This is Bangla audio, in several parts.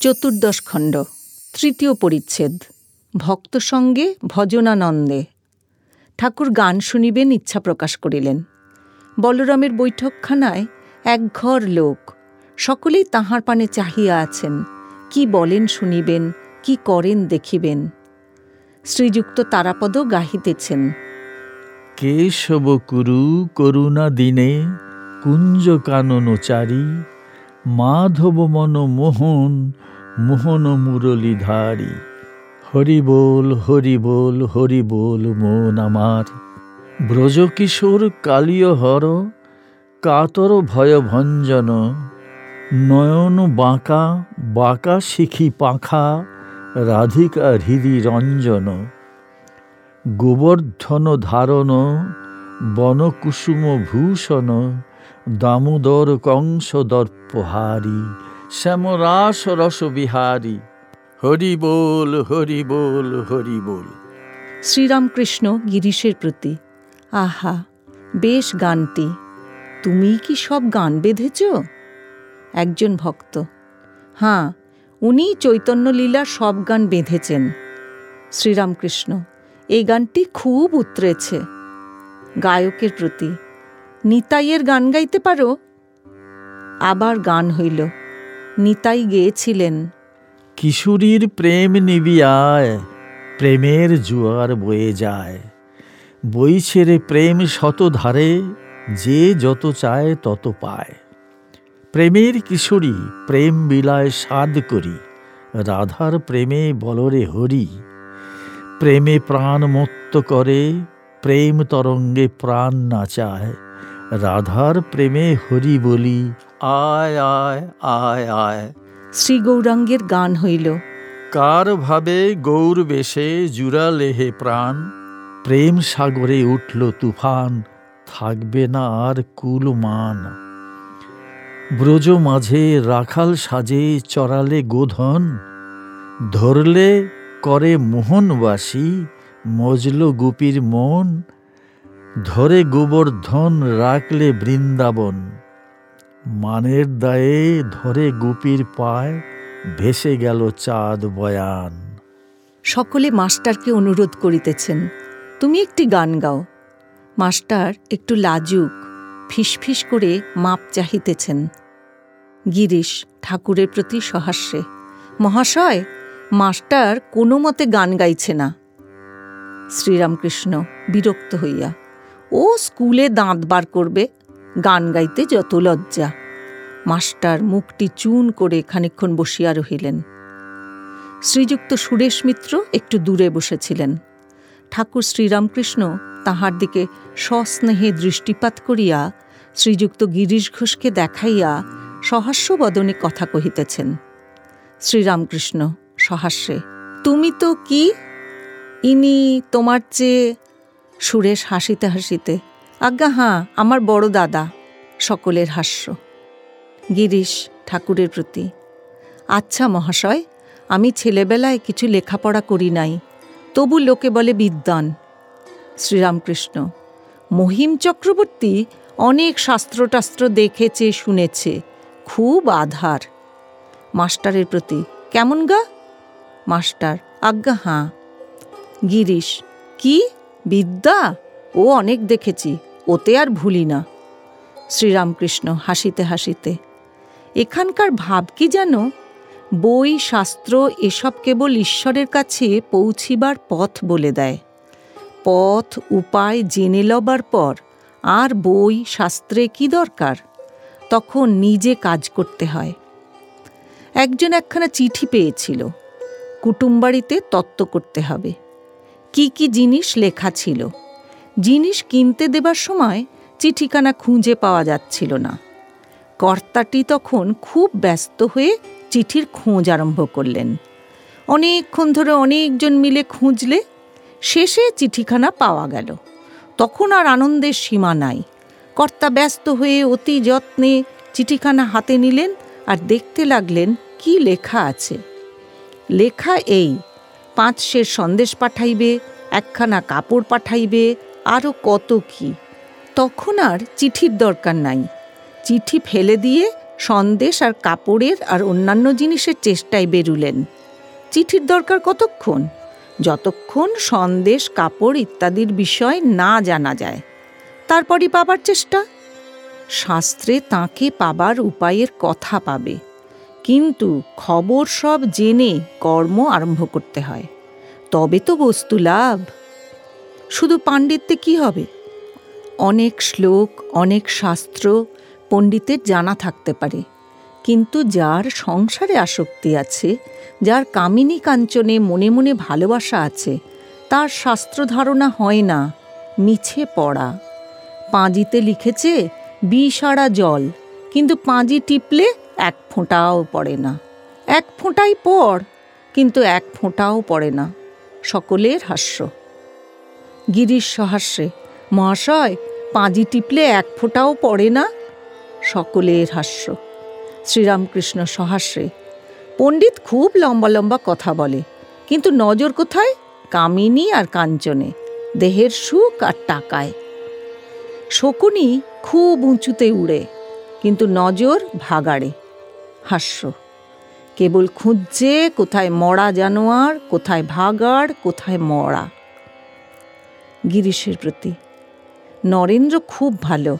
চতুর্দশ খণ্ড, তৃতীয় পরিচ্ছেদ, ভক্ত সঙ্গে ভজনানন্দে। ঠাকুর গান শুনিবেন, ইচ্ছা প্রকাশ করিলেন। বলরামের বৈঠকখানায় এক ঘর লোক, সকলেই তাহার পানে চাহিয়া আছেন, কি বলেন, শুনিবেন, কি করেন, দেখিবেন। শ্রীযুক্ত তারাপদ গাহিতেছেন কেশব কুরু করুণা দিনে কুঞ্জ কাননচারী মাধব মন মোহন মোহন মুরলীধারী। হরি বল হরি বল হরি বল মন আমার। ব্রজকিশোর কালীয় হর কাতর ভয় ভঞ্জন নয়ন বাঁকা বাঁকা শিখি পাখা, রাধিকা হৃদি রঞ্জন। গোবর্ধন ধারণ, বনকুসুম ভূষণ। দামোদর কংস দর্পহারি, শ্যামরাস রস বিহারী হরি বল হরি বল হরি বল। শ্রীরামকৃষ্ণ গিরিশের প্রতি, আহা, বেশ গানটি। তুমি কি সব গান বেঁধেছ? একজন ভক্ত হাঁ উনি চৈতন্যলীলার সব গান বেঁধেছেন। শ্রীরামকৃষ্ণ, এই গানটি খুব উতরেছে। গায়কের প্রতি নিতাইয়ের গান গাইতে পারো? আবার গান হইল। নিতাই গেয়েছিলেন। কিশোরীর প্রেম নিবিয়ায়, প্রেমের জোয়ার বয়ে যায়। বই ছেড়ে প্রেম শত ধারে, যে যত চায় তত পায়। প্রেমের কিশোরী, প্রেম বিলায় সাদ করি। রাধার প্রেমে বলরে হরি। প্রেমে প্রাণ মত্ত করে, প্রেম তরঙ্গে প্রাণ নাচায়। রাধার প্রেমে হরি বলি। আয় আয় আয় আয়। শ্রী গৌরাঙ্গের গান হইল। কার ভাবে গৌর বেশে জুড়ালেহে প্রাণ? প্রেম সাগরে উঠল তুফান থাকবে না আর কুলমান। ব্রজ মাঝে রাখাল সাজে চড়ালে গোধন ধরলে করে মোহনবাসী মজল গুপির মন ধরে গোবর্ধন রাখলে বৃন্দাবন। মানের দায়ে ধরে গুপির পায় ভেসে গেল চাঁদ বয়ান। সকলে মাস্টারকে অনুরোধ করিতেছেন, তুমি একটি গান গাও। মাস্টার একটু লাজুক, ফিসফিস করে মাপ চাহিতেছেন। গিরিশ ঠাকুরের প্রতি সহাস্যে, মহাশয়, মাস্টার কোনো মতে গান গাইছে না। শ্রীরামকৃষ্ণ বিরক্ত হইয়া ও স্কুলে দাঁত বার করবে, গান গাইতে যত লজ্জা। মাস্টার মুখটি চুন করে খানিক্ষণ বসিয়া রহিলেন। শ্রীযুক্ত সুরেশ মিত্র একটু দূরে বসেছিলেন। ঠাকুর শ্রীরামকৃষ্ণ তাহার দিকে সস্নেহে দৃষ্টিপাত করিয়া শ্রীযুক্ত গিরিশ ঘোষকে দেখাইয়া সহাস্য বদনে কথা কহিতেছেন, শ্রীরামকৃষ্ণ, সহাস্যে, তুমি তো কি? ইনি তোমার চেয়ে সুরেশ হাসিতে হাসিতে, আজ্ঞা, হাঁ, আমার বড় দাদা। সকলের হাস্য। গিরিশ ঠাকুরের প্রতি আচ্ছা মহাশয়, আমি ছেলেবেলায় কিছু লেখাপড়া করি নাই, তবু লোকে বলে বিদ্বান। শ্রীরামকৃষ্ণ, মহিম চক্রবর্তী অনেক শাস্ত্রটাস্ত্র দেখেছে, শুনেছে, খুব আধার। মাস্টারের প্রতি, কেমন গা? মাস্টার, আজ্ঞা, হাঁ। গিরিশ, কি? বিদ্যা, ও অনেক দেখেছি, ওতে আর ভুলি না। শ্রীরামকৃষ্ণ হাসিতে হাসিতে, এখানকার ভাব কি যেন? বই, শাস্ত্র, এসব কেবল ঈশ্বরের কাছে পৌঁছিবার পথ বলে দেয়। পথ, উপায় জেনে লবার পর আর বই, শাস্ত্রে কি দরকার? তখন নিজে কাজ করতে হয়। একজন একখানা চিঠি পেয়েছিল, কুটুমবাড়িতে তত্ত্ব করতে হবে। কি কি জিনিস লেখা ছিল? জিনিস কিনতে দেবার সময় চিঠিখানা খুঁজে পাওয়া যাচ্ছিল না। কর্তাটি তখন খুব ব্যস্ত হয়ে চিঠির খোঁজ আরম্ভ করলেন। অনেকক্ষণ ধরে অনেকজন মিলে খুঁজলে শেষে চিঠিখানা পাওয়া গেল। তখন আর আনন্দের সীমা নাই। কর্তা ব্যস্ত হয়ে অতি যত্নে চিঠিখানা হাতে নিলেন আর দেখতে লাগলেন কি লেখা আছে। লেখা এই পাঁচ সের সন্দেশ পাঠাইবে, একখানা কাপড় পাঠাইবে আরও কত কি। তখন আর চিঠির দরকার নাই। চিঠি ফেলে দিয়ে সন্দেশ আর কাপড়ের আর অন্যান্য জিনিসের চেষ্টায় বেরুলেন। চিঠির দরকার কতক্ষণ? যতক্ষণ সন্দেশ, কাপড় ইত্যাদির বিষয় না জানা যায়। তারপরই পাবার চেষ্টা? শাস্ত্রে তাকে পাবার উপায়ের কথা পাবে। কিন্তু খবর সব জেনে কর্ম আরম্ভ করতে হয়। তবে তো বস্তু লাভ। শুধু পাণ্ডিত্যে কি হবে? অনেক শ্লোক, অনেক শাস্ত্র পণ্ডিতের জানা থাকতে পারে। কিন্তু যার সংসারে আসক্তি আছে, যার কামিনী কাঞ্চনে মনে মনে ভালোবাসা আছে, তার শাস্ত্র ধারণা হয় না, মিছে পড়া। পাঁজিতে লিখেছে বিষাড়া জল। কিন্তু পাঁজি টিপলে এক ফোঁটাও পড়ে না। এক ফোঁটাই পড়, কিন্তু এক ফোঁটাও পড়ে না। সকলের হাস্য। গিরিশ সহাস্যে মহাশয়, পাঁজি টিপলে এক ফোঁটাও পড়ে না? সকলের হাস্য। শ্রীরামকৃষ্ণ সহাস্যে পণ্ডিত খুব লম্বা লম্বা কথা বলে, কিন্তু নজর কোথায়? কামিনী আর কাঞ্চনে, দেহের সুখ আর টাকায়। শকুনি খুব উঁচুতে উড়ে, কিন্তু নজর ভাগাড়ে। হাস্য। কেবল খুঁজছে কোথায় মরা জানোয়ার, কোথায় ভাগাড়, কোথায় মরা। গিরিশের প্রতি। নরেন্দ্র খুব ভালো।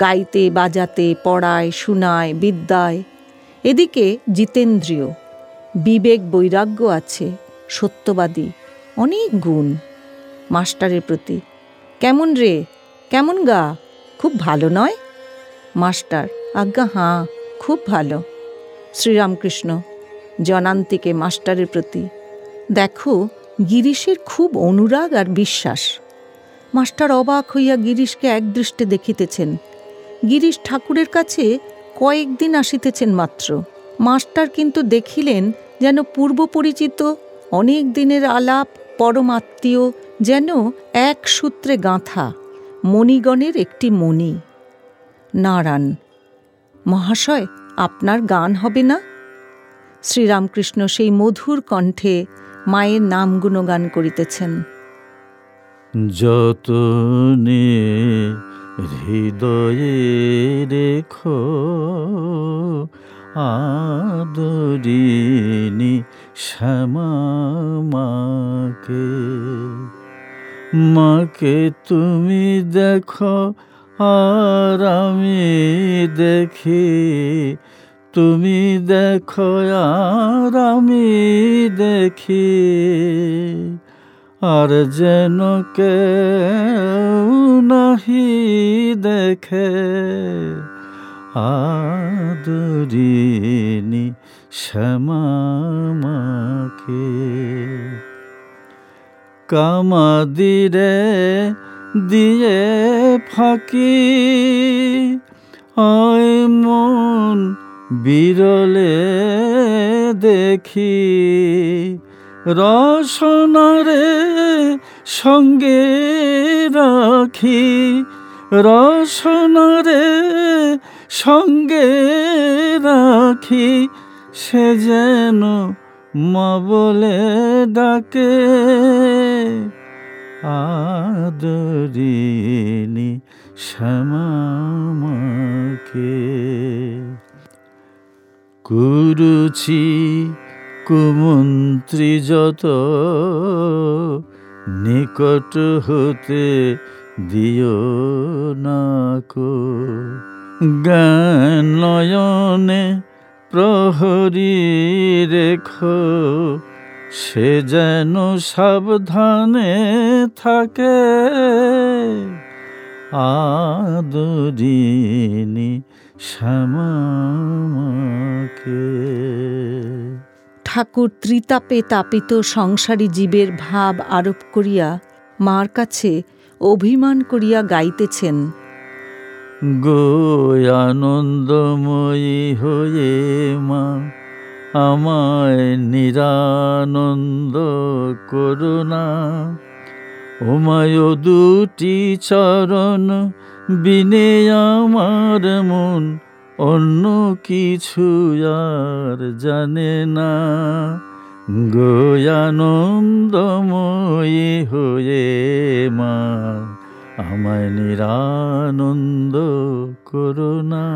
গাইতে, বাজাতে, পড়ায়, শুনায়, বিদ্যায়। এদিকে জিতেন্দ্রীয়। বিবেক বৈরাগ্য আছে, সত্যবাদী, অনেক গুণ। মাস্টারের প্রতি। কেমন রে? কেমন গা? খুব ভালো নয়? মাস্টার, আজ্ঞা, হাঁ। খুব ভালো। শ্রীরামকৃষ্ণ, জনান্তিকে মাস্টারের প্রতি, দেখো গিরিশের খুব অনুরাগ আর বিশ্বাস। মাস্টার অবাক হইয়া গিরিশকে একদৃষ্টে দেখিতেছেন। গিরিশ ঠাকুরের কাছে কয়েকদিন আসিতেছেন মাত্র। মাস্টার কিন্তু দেখিলেন যেন পূর্ব পরিচিত, অনেক দিনের আলাপ পরমাত্মীয় যেন এক সূত্রে গাঁথা, মণিগণের একটি মণি। নারায়ণ মহাশয়, আপনার গান হবে না? শ্রীরামকৃষ্ণ সেই মধুর কণ্ঠে মায়ের নাম গুণগান করিতেছেন। যতনে হৃদয়ে রেখো আদরিনি শ্যামাকে মাকে তুমি দেখো আর আমি দেখি, তুমি দেখো আর আমি দেখি। আর যেন কে নাহি দেখে, আদরিনি শ্যামাকে কামাদিরে দিয়ে ফাঁকি আয় মন বিরলে দেখি রসনারে সঙ্গে রাখি, রসনারে সঙ্গে রাখি, সে যেন মা বলে ডাকে। আদরিনি শ্যামাকে কুরুচি কুমন্ত্রী যত নিকট হতে দিও নাকো জ্ঞান নয়নে প্রহরী রেখো, সে যেন সাবধানে থাকে। আদরিনি শ্যামাকে ঠাকুর ত্রিতাপে তাপিত সংসারী জীবের ভাব আরোপ করিয়া মার কাছে অভিমান করিয়া গাইতেছেন। গো আনন্দময়ী হয়ে মা আমায় নিরানন্দ করুণা। ওমায় দুটি চরণ, বিনে আমার মন, অন্য কিছু আর জানে না। গোয়ানন্দময়ী হয়ে মা, আমায় নিরানন্দ করুণা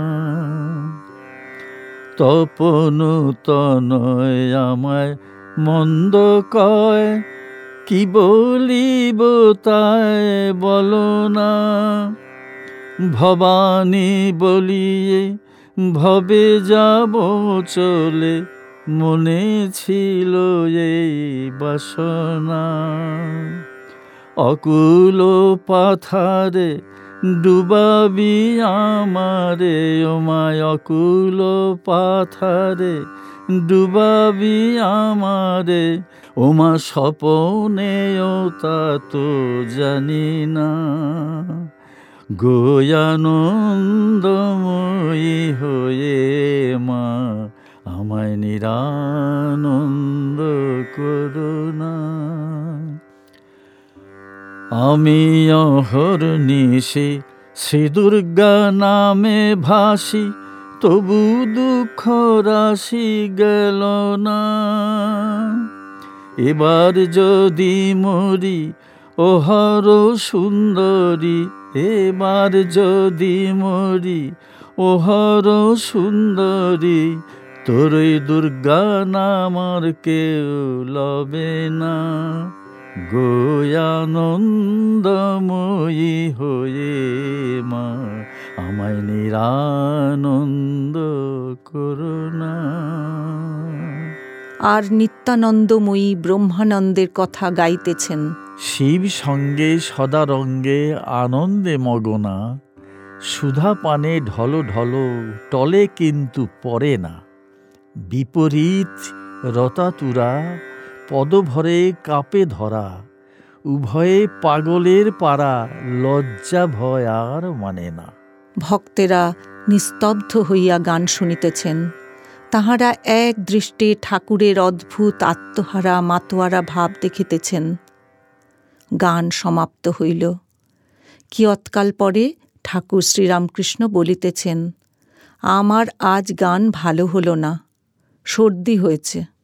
তপনু তনয় আমায় মন্দ কয় কি বলিব তাই বলো না। ভবানী বলিয়ে ভবে যাব চলে, মনে ছিল এই বাসনা। অকুল পাথারে ডুবাবি আমারে ওমায় অকুল পাথারে। ডুবাবি আমারে ওমা স্বপনেও তা তো জানি না। গোয়ানন্দময়ী হয়ে মা, আমায় নিরানন্দ করুণা আমি অহর নিশে, শ্রী দুর্গা নামে ভাসি, তবু দুঃখ রাশি গেল না। এবার যদি মরি ওহর সুন্দরী, এবার যদি মরি ওহর সুন্দরী, তোর দুর্গা নামার কেউ লবে না। গোয়ানন্দময়ী হয়ে মা আমায় নিরানন্দ করুণা আর নিত্যানন্দময়ী ব্রহ্মানন্দের কথা গাইতেছেন। শিব সঙ্গে সদা রঙ্গে আনন্দে মগনা সুধা পানে ঢল ঢল টলে কিন্তু পড়ে না। বিপরীত রতাতুরা পদভরে কাপে ধরা, উভয়ে পাগলের পাড়া লজ্জা ভয় আর মানে না। ভক্তেরা নিস্তব্ধ হইয়া গান শুনিতেছেন। তাহারা এক দৃষ্টে ঠাকুরের অদ্ভুত আত্মহারা মাতোয়ারা ভাব দেখিতেছেন। গান সমাপ্ত হইল। কিয়ৎকাল পরে ঠাকুর শ্রীরামকৃষ্ণ বলিতেছেন, আমার আজ গান ভালো হলো না, সর্দি হয়েছে।